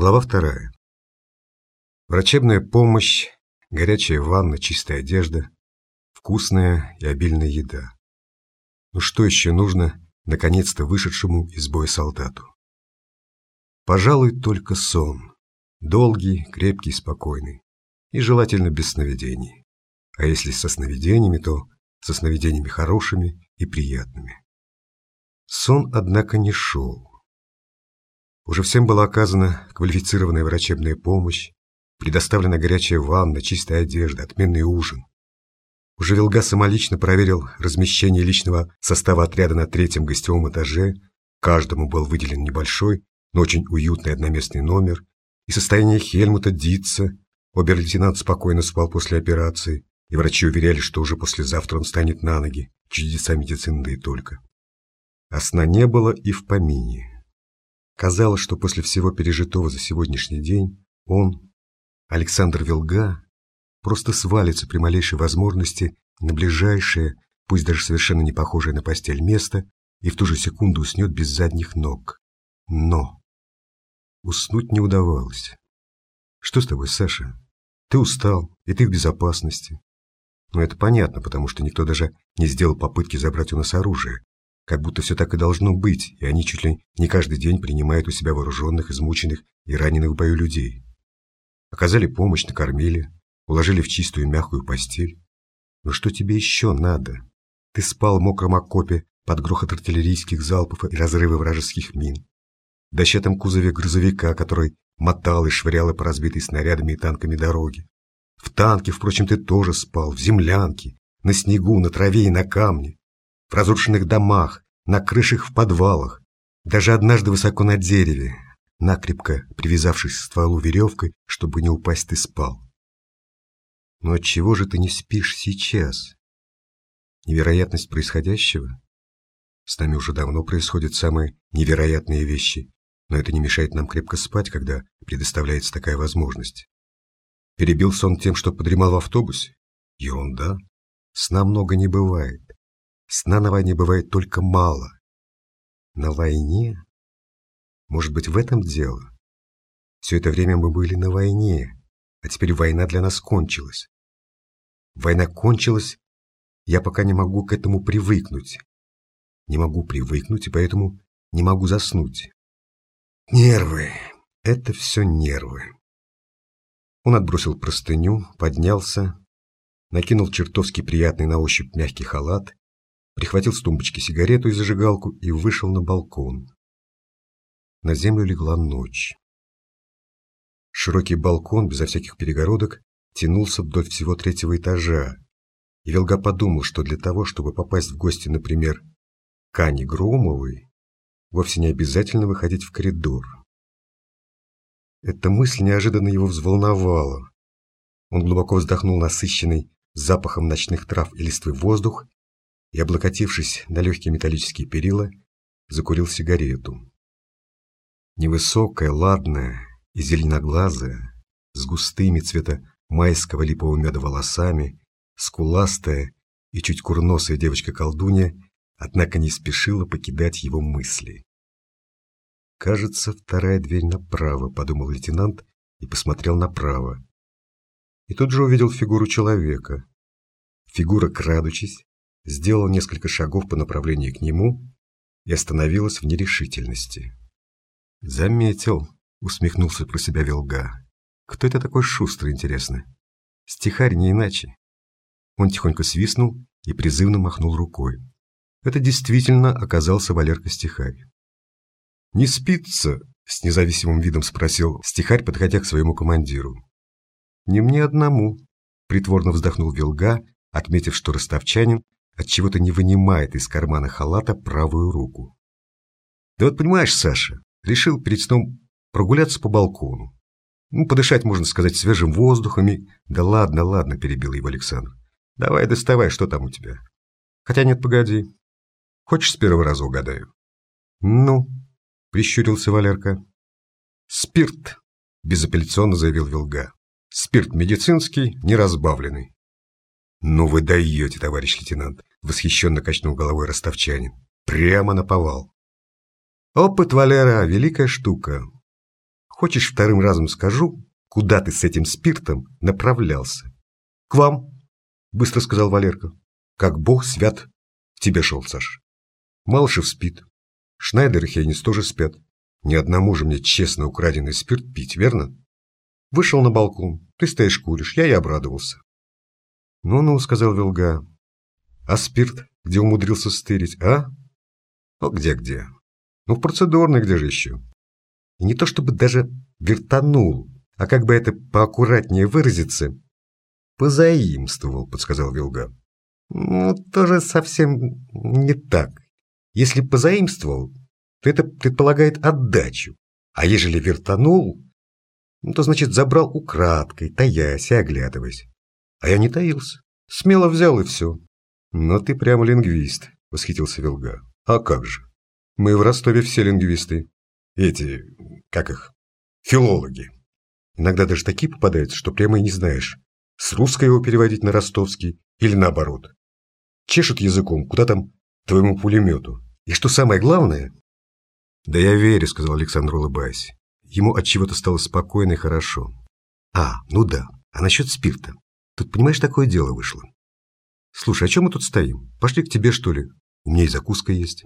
Глава вторая. Врачебная помощь, горячая ванна, чистая одежда, вкусная и обильная еда. Ну что еще нужно наконец-то вышедшему из боя солдату? Пожалуй, только сон. Долгий, крепкий, спокойный. И желательно без сновидений. А если со сновидениями, то со сновидениями хорошими и приятными. Сон, однако, не шел. Уже всем была оказана квалифицированная врачебная помощь, предоставлена горячая ванна, чистая одежда, отменный ужин. Уже Вилга самолично проверил размещение личного состава отряда на третьем гостевом этаже, каждому был выделен небольшой, но очень уютный одноместный номер, и состояние Хельмута Дитца, обер-лейтенант спокойно спал после операции, и врачи уверяли, что уже послезавтра он станет на ноги, чудеса медицины да и только. А сна не было и в помине. Казалось, что после всего пережитого за сегодняшний день он, Александр Вилга, просто свалится при малейшей возможности на ближайшее, пусть даже совершенно не похожее на постель место, и в ту же секунду уснет без задних ног. Но уснуть не удавалось. Что с тобой, Саша? Ты устал, и ты в безопасности. Но это понятно, потому что никто даже не сделал попытки забрать у нас оружие, как будто все так и должно быть, и они чуть ли не каждый день принимают у себя вооруженных, измученных и раненых в бою людей. Оказали помощь, накормили, уложили в чистую мягкую постель. Но что тебе еще надо? Ты спал в мокром окопе под грохот артиллерийских залпов и разрывы вражеских мин. В дощатом кузове грузовика, который мотал и швырял по разбитой снарядами и танками дороги. В танке, впрочем, ты тоже спал, в землянке, на снегу, на траве и на камне в разрушенных домах, на крышах в подвалах, даже однажды высоко на дереве, накрепко привязавшись к стволу веревкой, чтобы не упасть, ты спал. Но отчего же ты не спишь сейчас? Невероятность происходящего? С нами уже давно происходят самые невероятные вещи, но это не мешает нам крепко спать, когда предоставляется такая возможность. Перебил сон тем, что подремал в автобусе? Ерунда. Сна много не бывает. Сна на войне бывает только мало. На войне? Может быть, в этом дело? Все это время мы были на войне, а теперь война для нас кончилась. Война кончилась, я пока не могу к этому привыкнуть. Не могу привыкнуть, и поэтому не могу заснуть. Нервы. Это все нервы. Он отбросил простыню, поднялся, накинул чертовски приятный на ощупь мягкий халат прихватил с тумбочки сигарету и зажигалку и вышел на балкон. На землю легла ночь. Широкий балкон, безо всяких перегородок, тянулся вдоль всего третьего этажа, и Велга подумал, что для того, чтобы попасть в гости, например, к Ане Громовой, вовсе не обязательно выходить в коридор. Эта мысль неожиданно его взволновала. Он глубоко вздохнул насыщенный запахом ночных трав и листвы воздух и, облокотившись на легкие металлические перила, закурил сигарету. Невысокая, ладная и зеленоглазая, с густыми цвета майского липового меда волосами, скуластая и чуть курносая девочка-колдунья, однако не спешила покидать его мысли. «Кажется, вторая дверь направо», — подумал лейтенант и посмотрел направо. И тут же увидел фигуру человека. Фигура, крадучись, сделала несколько шагов по направлению к нему и остановилась в нерешительности. «Заметил», — усмехнулся про себя Вилга. «Кто это такой шустрый, интересно? Стихарь не иначе». Он тихонько свистнул и призывно махнул рукой. Это действительно оказался Валерка Стихарь. «Не спится?» — с независимым видом спросил Стихарь, подходя к своему командиру. «Не мне одному», — притворно вздохнул Вилга, отметив, что ростовчанин отчего-то не вынимает из кармана халата правую руку. Да вот понимаешь, Саша, решил перед сном прогуляться по балкону. Ну, подышать, можно сказать, свежим воздухом и... Да ладно, ладно, перебил его Александр. Давай доставай, что там у тебя. Хотя нет, погоди. Хочешь, с первого раза угадаю? Ну, прищурился Валерка. Спирт, безапелляционно заявил Вилга. Спирт медицинский, неразбавленный. «Ну вы даете, товарищ лейтенант!» — восхищенно качнул головой ростовчанин. «Прямо на повал!» «Опыт, Валера, великая штука. Хочешь, вторым разом скажу, куда ты с этим спиртом направлялся? К вам, быстро сказал Валерка. Как бог свят в тебе шел, Саш. Малышев спит. Шнайдер и Хейнис тоже спят. Ни одному же мне честно украденный спирт пить, верно? Вышел на балкон. Ты стоишь куришь. Я и обрадовался. «Ну-ну», — сказал Вилга. «А спирт где умудрился стырить, а?» «Ну, где-где? Ну, в процедурной где же еще?» И не то чтобы даже вертанул, а как бы это поаккуратнее выразиться, позаимствовал, подсказал Вилга. Ну, тоже совсем не так. Если позаимствовал, то это предполагает отдачу. А ежели вертанул, ну, то значит забрал украдкой, таясь и оглядываясь. А я не таился. Смело взял и все. Но ты прямо лингвист, восхитился Вилга. А как же? Мы в Ростове все лингвисты. Эти, как их, филологи. Иногда даже такие попадаются, что прямо и не знаешь, с русского его переводить на ростовский или наоборот. Чешут языком, куда там твоему пулемету. И что самое главное... Да я верю, сказал Александр, улыбаясь. Ему от чего-то стало спокойно и хорошо. А, ну да, а насчет спирта. Тут, понимаешь, такое дело вышло. Слушай, а чем мы тут стоим? Пошли к тебе, что ли? У меня и закуска есть.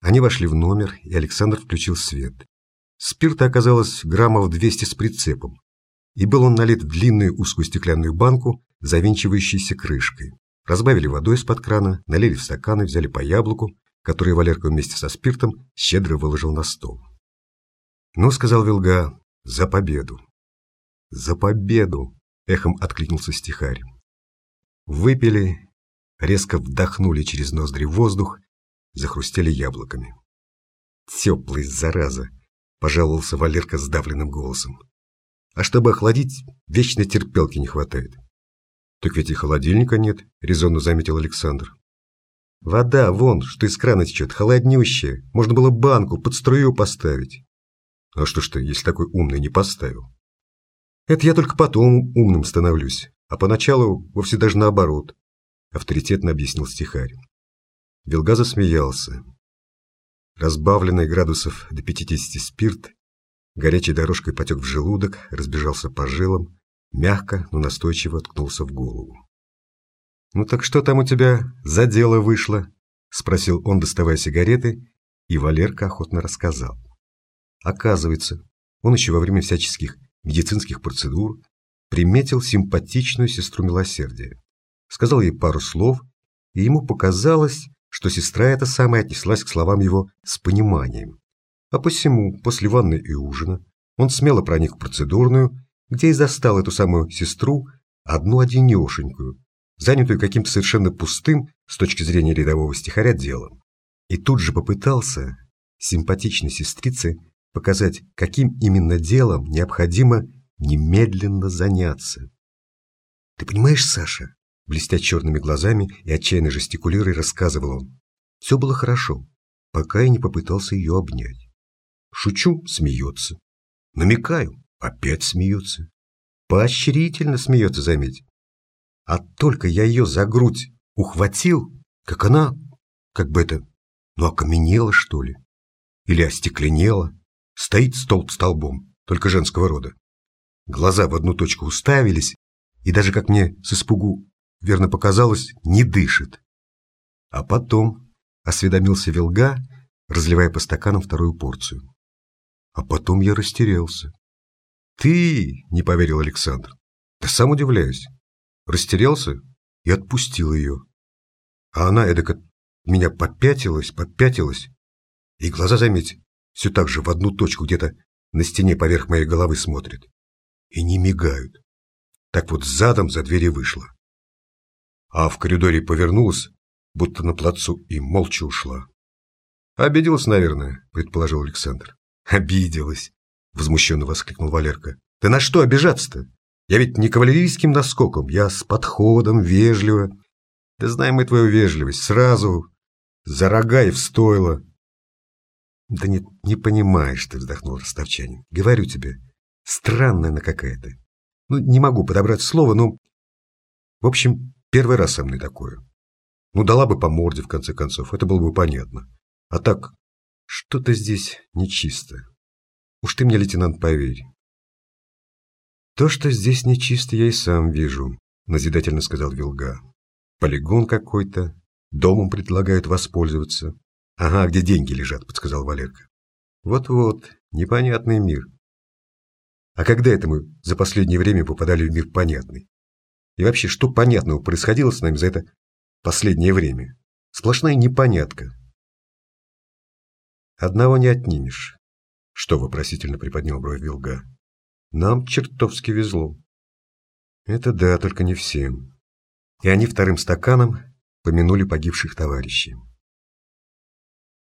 Они вошли в номер, и Александр включил свет. Спирта оказалось граммов 200 с прицепом, и был он налит в длинную узкую стеклянную банку, завинчивающейся крышкой. Разбавили водой из-под крана, налили в стаканы, взяли по яблоку, которое Валерка вместе со спиртом щедро выложил на стол. «Ну, — сказал Вилга, — за победу!» «За победу!» эхом откликнулся стихарь. Выпили, резко вдохнули через ноздри воздух, захрустели яблоками. Теплый, зараза, пожаловался Валерка сдавленным голосом. А чтобы охладить, вечно терпелки не хватает. Так ведь и холодильника нет, резонно заметил Александр. Вода, вон, что из крана течет, холоднющая. Можно было банку под струю поставить. А что ж ты, если такой умный, не поставил? Это я только потом умным становлюсь, а поначалу вовсе даже наоборот, авторитетно объяснил стихарь. Вилга засмеялся. Разбавленный градусов до 50 спирт, горячей дорожкой потек в желудок, разбежался по жилам, мягко, но настойчиво ткнулся в голову. «Ну так что там у тебя за дело вышло?» – спросил он, доставая сигареты, и Валерка охотно рассказал. Оказывается, он еще во время всяческих медицинских процедур, приметил симпатичную сестру милосердия. Сказал ей пару слов, и ему показалось, что сестра эта самая отнеслась к словам его с пониманием. А посему, после ванны и ужина, он смело проник в процедурную, где и застал эту самую сестру, одну-одинешенькую, занятую каким-то совершенно пустым, с точки зрения рядового стихаря, делом. И тут же попытался симпатичной сестрице показать, каким именно делом необходимо немедленно заняться. «Ты понимаешь, Саша?» Блестя черными глазами и отчаянно жестикулируя, рассказывал он. «Все было хорошо, пока я не попытался ее обнять. Шучу – смеется. Намекаю – опять смеется. Поощрительно смеется, заметь. А только я ее за грудь ухватил, как она, как бы это, ну окаменела, что ли? Или остекленела?» Стоит столб столбом, только женского рода. Глаза в одну точку уставились, и даже, как мне с испугу верно показалось, не дышит. А потом осведомился Вилга, разливая по стаканам вторую порцию. А потом я растерялся. «Ты?» — не поверил Александр. «Да сам удивляюсь. Растерялся и отпустил ее. А она эдак от меня попятилась, попятилась, и глаза, заметь, все так же в одну точку где-то на стене поверх моей головы смотрит. И не мигают. Так вот задом за двери вышла. А в коридоре повернулась, будто на плацу, и молча ушла. «Обиделась, наверное», — предположил Александр. «Обиделась», — возмущенно воскликнул Валерка. «Да на что обижаться-то? Я ведь не кавалерийским наскоком, я с подходом, вежливо. Да знаем мы твою вежливость, сразу за рога и в стойло. «Да нет, не понимаешь ты», — вздохнул ростовчанин. «Говорю тебе, странная она какая-то. Ну, не могу подобрать слово, но... В общем, первый раз со мной такое. Ну, дала бы по морде, в конце концов, это было бы понятно. А так, что-то здесь нечисто. Уж ты мне, лейтенант, поверь. То, что здесь нечисто, я и сам вижу, назидательно сказал Вилга. Полигон какой-то, домом предлагают воспользоваться. Ага, где деньги лежат, подсказал Валерка. Вот-вот, непонятный мир. А когда это мы за последнее время попадали в мир понятный? И вообще, что понятного происходило с нами за это последнее время? Сплошная непонятка. Одного не отнимешь. Что вопросительно приподнял бровь Вилга. Нам чертовски везло. Это да, только не всем. И они вторым стаканом помянули погибших товарищей.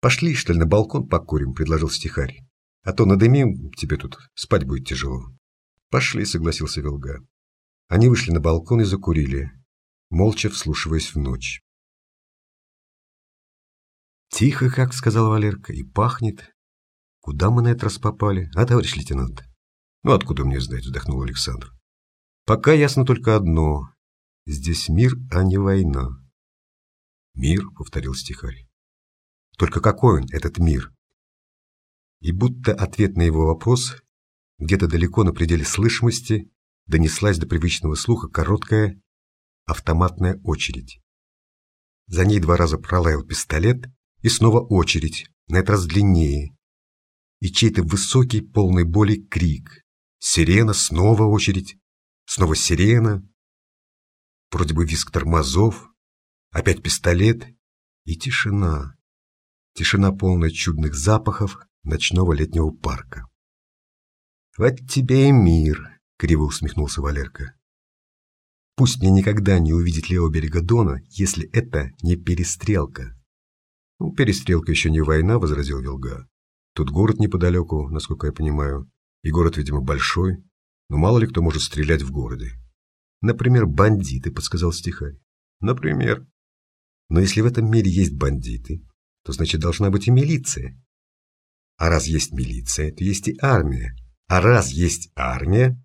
«Пошли, что ли, на балкон покурим», — предложил стихарь. «А то надымим, тебе тут спать будет тяжело». «Пошли», — согласился Вилга. Они вышли на балкон и закурили, молча вслушиваясь в ночь. «Тихо, как», — сказал Валерка, — «и пахнет. Куда мы на этот раз попали, а, товарищ лейтенант?» «Ну, откуда мне знать?» — вздохнул Александр. «Пока ясно только одно. Здесь мир, а не война». «Мир», — повторил стихарь. «Только какой он, этот мир?» И будто ответ на его вопрос, где-то далеко на пределе слышимости, донеслась до привычного слуха короткая автоматная очередь. За ней два раза пролаял пистолет, и снова очередь, на этот раз длиннее. И чей-то высокий, полный боли крик. Сирена, снова очередь, снова сирена. Вроде бы визг тормозов, опять пистолет и тишина. Тишина полная чудных запахов ночного летнего парка. «Вот тебе и мир!» — криво усмехнулся Валерка. «Пусть мне никогда не увидеть левого берега Дона, если это не перестрелка». «Ну, перестрелка еще не война», — возразил Вилга. «Тут город неподалеку, насколько я понимаю, и город, видимо, большой, но мало ли кто может стрелять в городе. Например, бандиты», — подсказал стихарь. «Например». «Но если в этом мире есть бандиты, то значит должна быть и милиция. А раз есть милиция, то есть и армия. А раз есть армия,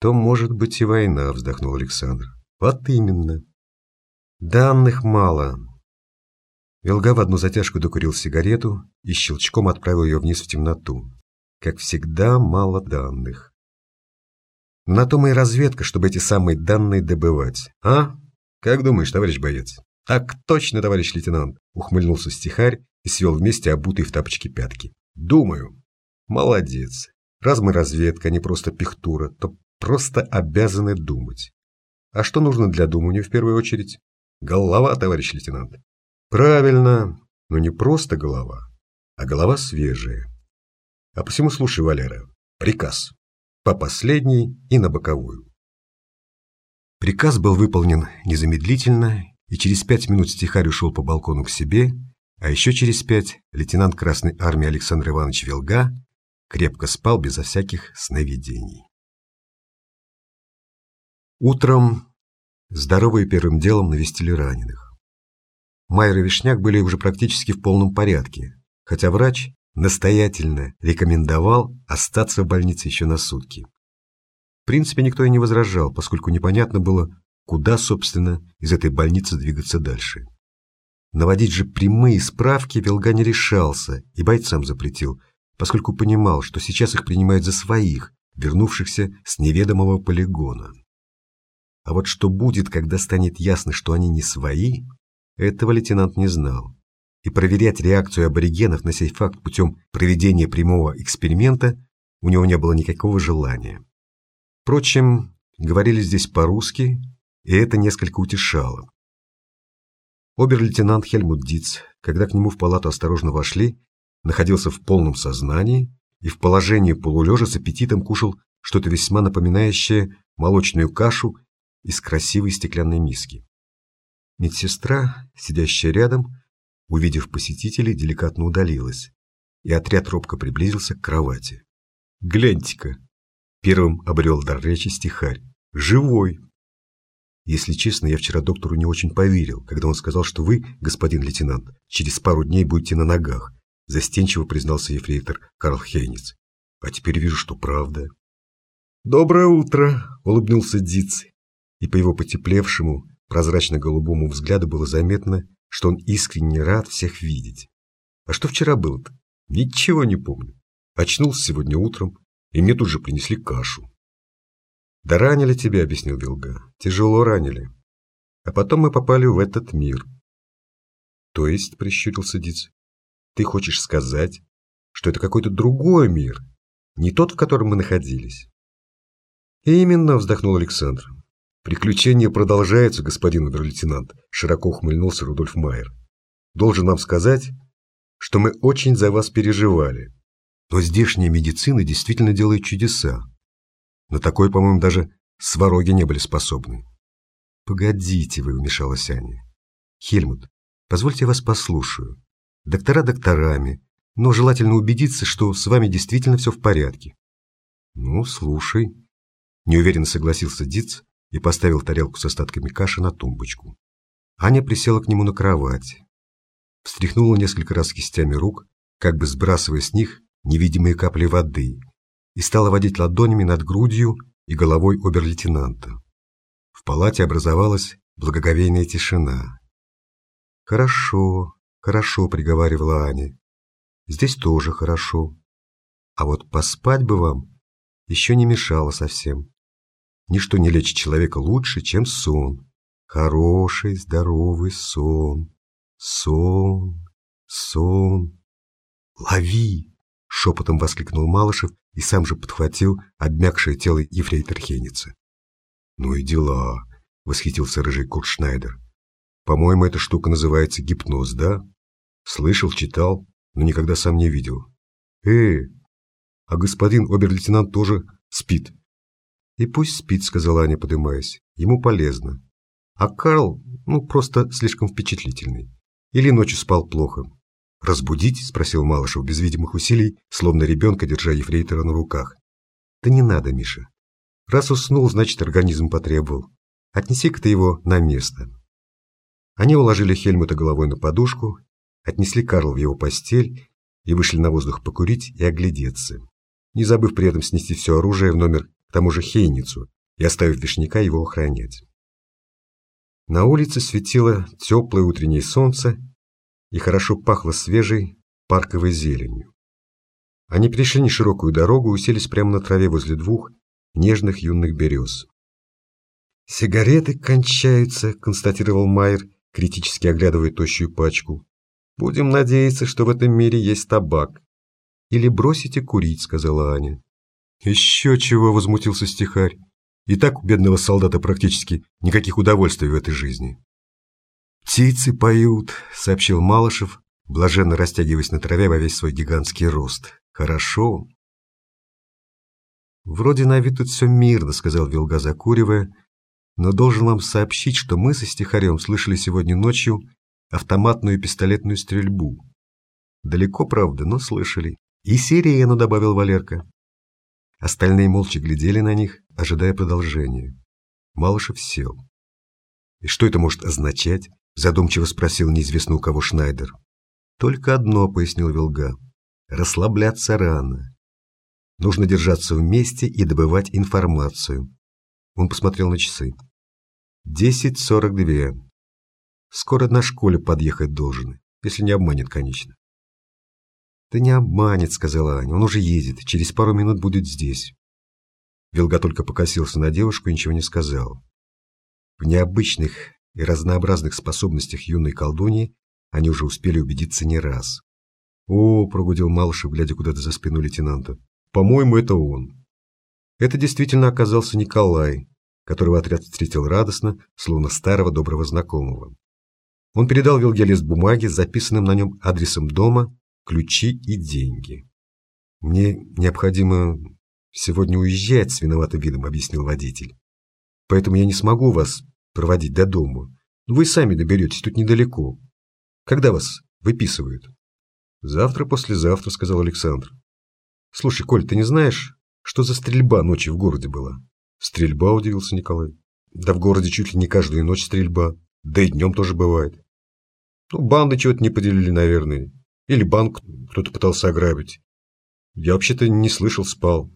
то может быть и война, вздохнул Александр. Вот именно. Данных мало, Вилга в одну затяжку докурил сигарету и щелчком отправил ее вниз в темноту. Как всегда, мало данных. На том и разведка, чтобы эти самые данные добывать. А? Как думаешь, товарищ боец? Так точно, товарищ лейтенант, ухмыльнулся стихарь и свел вместе обутые в тапочки пятки. Думаю. Молодец. Раз мы разведка, а не просто пихтура, то просто обязаны думать. А что нужно для думания в первую очередь? Голова, товарищ лейтенант. Правильно, но не просто голова, а голова свежая. А посему слушай, Валера, приказ. По последней и на боковую. Приказ был выполнен незамедлительно, и через пять минут стихарь ушел по балкону к себе, а еще через пять лейтенант Красной Армии Александр Иванович Велга крепко спал безо всяких сновидений. Утром здоровые первым делом навестили раненых. Майер и Вишняк были уже практически в полном порядке, хотя врач настоятельно рекомендовал остаться в больнице еще на сутки. В принципе, никто и не возражал, поскольку непонятно было, куда, собственно, из этой больницы двигаться дальше. Наводить же прямые справки Вилга не решался и бойцам запретил, поскольку понимал, что сейчас их принимают за своих, вернувшихся с неведомого полигона. А вот что будет, когда станет ясно, что они не свои, этого лейтенант не знал. И проверять реакцию аборигенов на сей факт путем проведения прямого эксперимента у него не было никакого желания. Впрочем, говорили здесь по-русски, и это несколько утешало. Обер-лейтенант Хельмут Диц, когда к нему в палату осторожно вошли, находился в полном сознании и в положении полулежа с аппетитом кушал что-то весьма напоминающее молочную кашу из красивой стеклянной миски. Медсестра, сидящая рядом, увидев посетителей, деликатно удалилась, и отряд робко приблизился к кровати. «Гляньте-ка!» Первым обрел дар речи стихарь. «Живой!» Если честно, я вчера доктору не очень поверил, когда он сказал, что вы, господин лейтенант, через пару дней будете на ногах, застенчиво признался ефрейтор Карл Хейниц. А теперь вижу, что правда. «Доброе утро!» — улыбнулся Диц, и по его потеплевшему, прозрачно-голубому взгляду было заметно, что он искренне рад всех видеть. А что вчера было-то? Ничего не помню. Очнулся сегодня утром, и мне тут же принесли кашу. «Да ранили тебя», — объяснил Вилга. «Тяжело ранили. А потом мы попали в этот мир». «То есть», — прищурился Диц, — «ты хочешь сказать, что это какой-то другой мир, не тот, в котором мы находились?» «Именно», — вздохнул Александр. «Приключения продолжаются, господин обер-лейтенант», — широко ухмыльнулся Рудольф Майер. «Должен вам сказать, что мы очень за вас переживали. Но здешняя медицина действительно делает чудеса. На такое, по-моему, даже свароги не были способны. «Погодите вы», — вмешалась Аня. «Хельмут, позвольте я вас послушаю. Доктора докторами, но желательно убедиться, что с вами действительно все в порядке». «Ну, слушай», — неуверенно согласился Диц и поставил тарелку с остатками каши на тумбочку. Аня присела к нему на кровать, встряхнула несколько раз кистями рук, как бы сбрасывая с них невидимые капли воды, и стала водить ладонями над грудью и головой обер-лейтенанта. В палате образовалась благоговейная тишина. «Хорошо, хорошо», — приговаривала Аня. «Здесь тоже хорошо. А вот поспать бы вам еще не мешало совсем. Ничто не лечит человека лучше, чем сон. Хороший, здоровый сон. Сон, сон. Лови!» — шепотом воскликнул Малышев и сам же подхватил обмякшее тело ефрейтор Хеница. «Ну и дела», — восхитился рыжий Куртшнайдер. «По-моему, эта штука называется гипноз, да? Слышал, читал, но никогда сам не видел. Э, а господин обер-лейтенант тоже спит». «И пусть спит», — сказала Аня, подымаясь. «Ему полезно. А Карл, ну, просто слишком впечатлительный. Или ночью спал плохо. «Разбудить?» – спросил Малышев без видимых усилий, словно ребенка, держа ефрейтора на руках. «Да не надо, Миша. Раз уснул, значит, организм потребовал. Отнеси-ка ты его на место». Они уложили Хельмута головой на подушку, отнесли Карл в его постель и вышли на воздух покурить и оглядеться, не забыв при этом снести все оружие в номер к тому же Хейницу и оставив Вишняка его охранять. На улице светило теплое утреннее солнце, и хорошо пахло свежей парковой зеленью. Они перешли неширокую дорогу и уселись прямо на траве возле двух нежных юных берез. «Сигареты кончаются», — констатировал Майер, критически оглядывая тощую пачку. «Будем надеяться, что в этом мире есть табак». «Или бросите курить», — сказала Аня. «Еще чего», — возмутился стихарь. «И так у бедного солдата практически никаких удовольствий в этой жизни». «Птицы поют», — сообщил Малышев, блаженно растягиваясь на траве во весь свой гигантский рост. «Хорошо». «Вроде на вид тут все мирно», — сказал Вилга, закуривая, «но должен вам сообщить, что мы со стихарем слышали сегодня ночью автоматную пистолетную стрельбу. Далеко, правда, но слышали. И сирену», — добавил Валерка. Остальные молча глядели на них, ожидая продолжения. Малышев сел. «И что это может означать?» Задумчиво спросил неизвестно у кого Шнайдер. Только одно, пояснил Вилга. Расслабляться рано. Нужно держаться вместе и добывать информацию. Он посмотрел на часы. Десять сорок две. Скоро на школе подъехать должен, если не обманет, конечно. «Да не обманет», — сказала Аня. «Он уже едет. Через пару минут будет здесь». Вилга только покосился на девушку и ничего не сказал. В необычных и разнообразных способностях юной колдуньи они уже успели убедиться не раз. «О!» – прогудел Малышев, глядя куда-то за спину лейтенанта. «По-моему, это он». Это действительно оказался Николай, которого отряд встретил радостно, словно старого доброго знакомого. Он передал Вилге лист бумаги с записанным на нем адресом дома, ключи и деньги. «Мне необходимо сегодня уезжать с виноватым видом», — объяснил водитель. «Поэтому я не смогу вас проводить до дома. Ну, вы сами доберетесь, тут недалеко. Когда вас выписывают? Завтра, послезавтра, сказал Александр. Слушай, Коль, ты не знаешь, что за стрельба ночью в городе была? Стрельба, удивился Николай. Да в городе чуть ли не каждую ночь стрельба. Да и днем тоже бывает. Ну, банды чего-то не поделили, наверное. Или банк кто-то пытался ограбить. Я вообще-то не слышал, спал.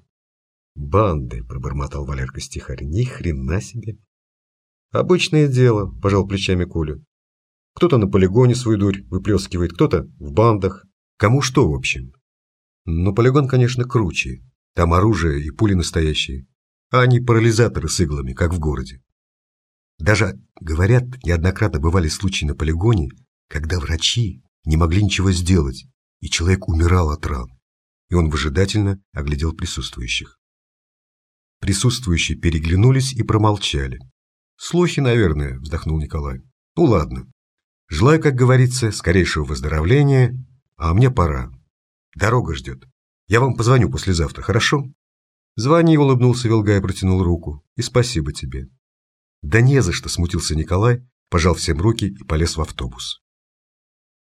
Банды, пробормотал Валерка стихарь. Ни хрена себе. Обычное дело, пожал плечами Коля. Кто-то на полигоне свою дурь выплескивает, кто-то в бандах. Кому что, в общем. Но полигон, конечно, круче. Там оружие и пули настоящие. А не парализаторы с иглами, как в городе. Даже, говорят, неоднократно бывали случаи на полигоне, когда врачи не могли ничего сделать, и человек умирал от ран. И он выжидательно оглядел присутствующих. Присутствующие переглянулись и промолчали. «Слухи, наверное», — вздохнул Николай. «Ну ладно. Желаю, как говорится, скорейшего выздоровления, а мне пора. Дорога ждет. Я вам позвоню послезавтра, хорошо?» Звони, улыбнулся Вилгай и протянул руку. «И спасибо тебе». «Да не за что», — смутился Николай, пожал всем руки и полез в автобус.